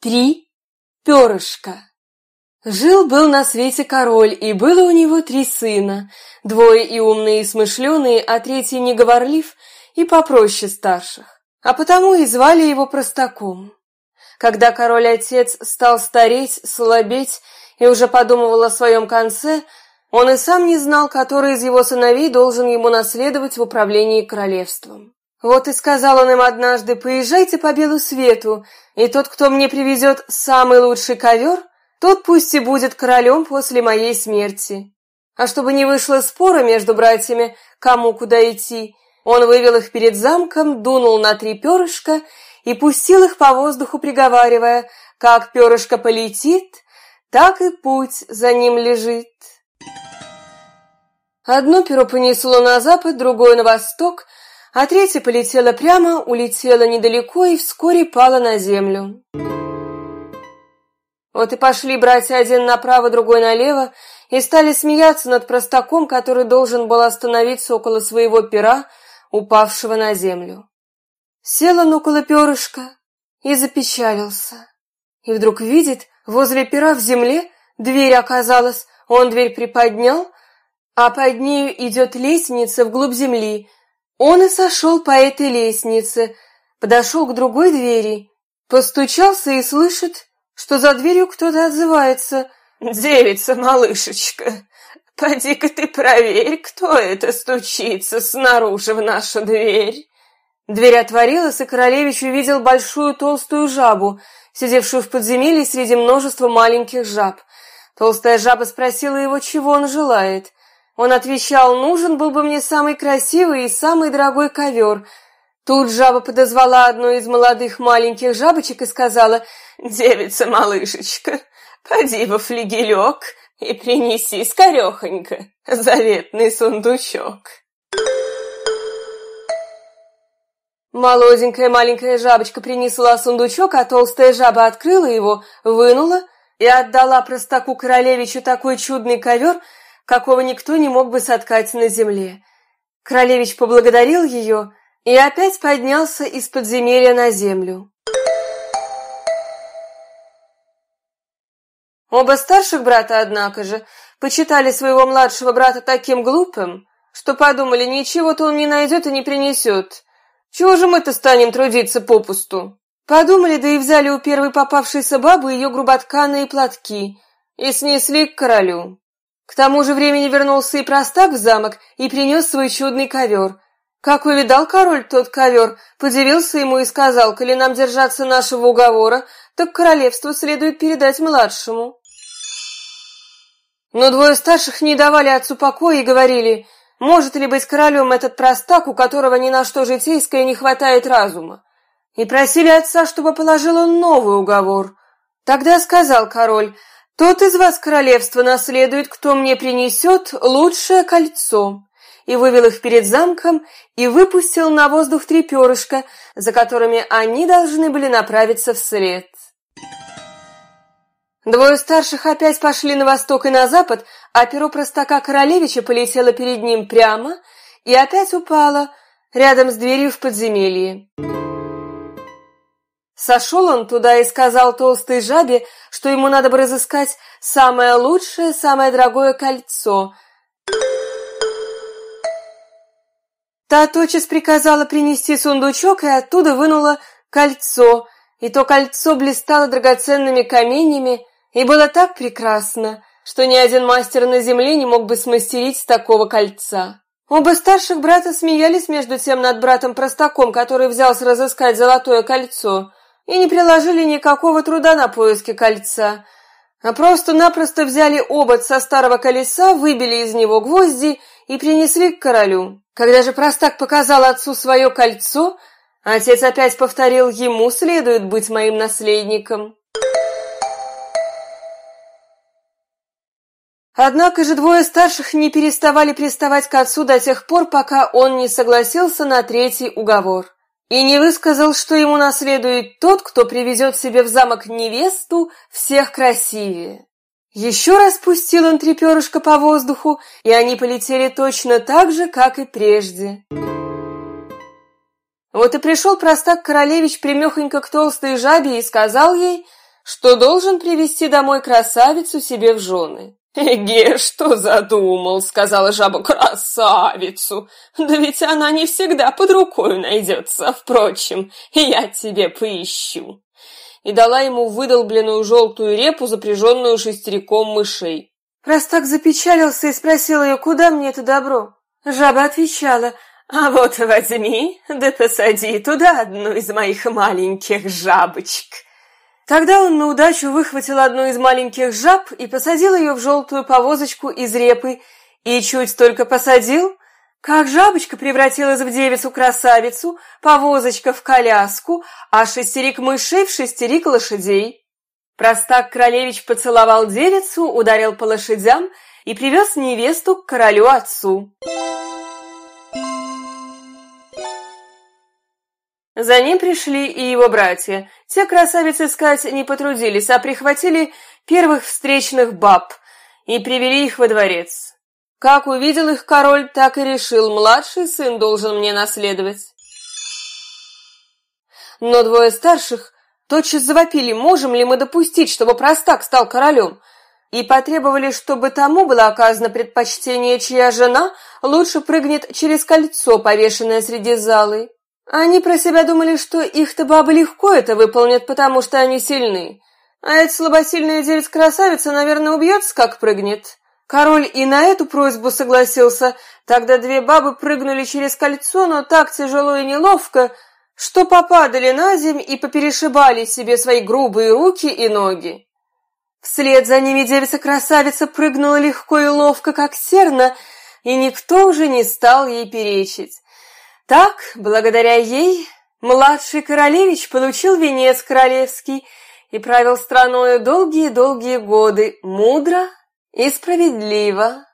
Три перышка. Жил-был на свете король, и было у него три сына. Двое и умные, и смышленые, а третий неговорлив и попроще старших. А потому и звали его простаком. Когда король-отец стал стареть, слабеть и уже подумывал о своем конце, он и сам не знал, который из его сыновей должен ему наследовать в управлении королевством. Вот и сказал он им однажды, поезжайте по белу свету, и тот, кто мне привезет самый лучший ковер, тот пусть и будет королем после моей смерти. А чтобы не вышло спора между братьями, кому куда идти, он вывел их перед замком, дунул на три перышка и пустил их по воздуху, приговаривая, как перышко полетит, так и путь за ним лежит. Одно перо понесло на запад, другое на восток — а третья полетела прямо, улетела недалеко и вскоре пала на землю. Вот и пошли братья один направо, другой налево, и стали смеяться над простаком, который должен был остановиться около своего пера, упавшего на землю. Сел он около перышка и запечалился. И вдруг видит, возле пера в земле дверь оказалась, он дверь приподнял, а под нею идет лестница вглубь земли, он и сошел по этой лестнице, подошел к другой двери, постучался и слышит, что за дверью кто-то отзывается. «Девица, малышечка, поди-ка ты проверь, кто это стучится снаружи в нашу дверь». Дверь отворилась, и королевич увидел большую толстую жабу, сидевшую в подземелье среди множества маленьких жаб. Толстая жаба спросила его, чего он желает. Он отвечал, нужен был бы мне самый красивый и самый дорогой ковер. Тут жаба подозвала одну из молодых маленьких жабочек и сказала, «Девица-малышечка, поди во флигелек и принеси скорехонько заветный сундучок». Молоденькая маленькая жабочка принесла сундучок, а толстая жаба открыла его, вынула и отдала простаку королевичу такой чудный ковер, какого никто не мог бы соткать на земле. Королевич поблагодарил ее и опять поднялся из подземелья на землю. Оба старших брата, однако же, почитали своего младшего брата таким глупым, что подумали, ничего-то он не найдет и не принесет. Чего же мы-то станем трудиться попусту? Подумали, да и взяли у первой попавшейся бабы ее груботканые платки и снесли к королю. К тому же времени вернулся и простак в замок и принес свой чудный ковер. Как увидал король тот ковер, подивился ему и сказал, коли нам держаться нашего уговора, так королевство следует передать младшему. Но двое старших не давали отцу покоя и говорили, может ли быть королем этот простак, у которого ни на что житейское не хватает разума. И просили отца, чтобы положил он новый уговор. Тогда сказал король, тот из вас королевства наследует, кто мне принесет лучшее кольцо. И вывел их перед замком и выпустил на воздух три перышка, за которыми они должны были направиться вслед. Двое старших опять пошли на восток и на запад, а перо простака королевича полетело перед ним прямо и опять упало рядом с дверью в подземелье. Сошел он туда и сказал толстой жабе, что ему надо бы разыскать самое лучшее, самое дорогое кольцо. Та тотчас приказала принести сундучок и оттуда вынула кольцо, и то кольцо блистало драгоценными каменями и было так прекрасно, что ни один мастер на земле не мог бы смастерить такого кольца. Оба старших брата смеялись между тем над братом-простаком, который взялся разыскать золотое кольцо и не приложили никакого труда на поиски кольца, а просто-напросто взяли обод со старого колеса, выбили из него гвозди и принесли к королю. Когда же простак показал отцу свое кольцо, отец опять повторил, ему следует быть моим наследником. Однако же двое старших не переставали приставать к отцу до тех пор, пока он не согласился на третий уговор и не высказал, что ему наследует тот, кто привезет себе в замок невесту всех красивее. Еще раз пустил он три перышка по воздуху, и они полетели точно так же, как и прежде. Вот и пришел простак королевич примехонько к толстой жабе и сказал ей, что должен привести домой красавицу себе в жены. «Эге, что задумал?» — сказала жаба красавицу. «Да ведь она не всегда под рукой найдется. Впрочем, я тебе поищу». И дала ему выдолбленную желтую репу, запряженную шестериком мышей. Простак запечалился и спросил ее, куда мне это добро? Жаба отвечала, а вот возьми, да посади туда одну из моих маленьких жабочек. Тогда он на удачу выхватил одну из маленьких жаб и посадил ее в желтую повозочку из репы, и чуть только посадил, как жабочка превратилась в девицу-красавицу, повозочка в коляску, а шестерик мышей в шестерик лошадей. Простак Королевич поцеловал девицу, ударил по лошадям и привез невесту к королю-отцу. За ним пришли и его братья. Те красавицы искать не потрудились, а прихватили первых встречных баб и привели их во дворец. Как увидел их король, так и решил, младший сын должен мне наследовать. Но двое старших тотчас завопили, можем ли мы допустить, чтобы простак стал королем, и потребовали, чтобы тому было оказано предпочтение, чья жена лучше прыгнет через кольцо, повешенное среди залы. Они про себя думали, что их-то бабы легко это выполнят, потому что они сильны. А эта слабосильная девица-красавица, наверное, убьется, как прыгнет. Король и на эту просьбу согласился. Тогда две бабы прыгнули через кольцо, но так тяжело и неловко, что попадали на земь и поперешибали себе свои грубые руки и ноги. Вслед за ними девица-красавица прыгнула легко и ловко, как серна, и никто уже не стал ей перечить. Так, благодаря ей, младший королевич получил венец королевский и правил страною долгие-долгие годы, мудро и справедливо.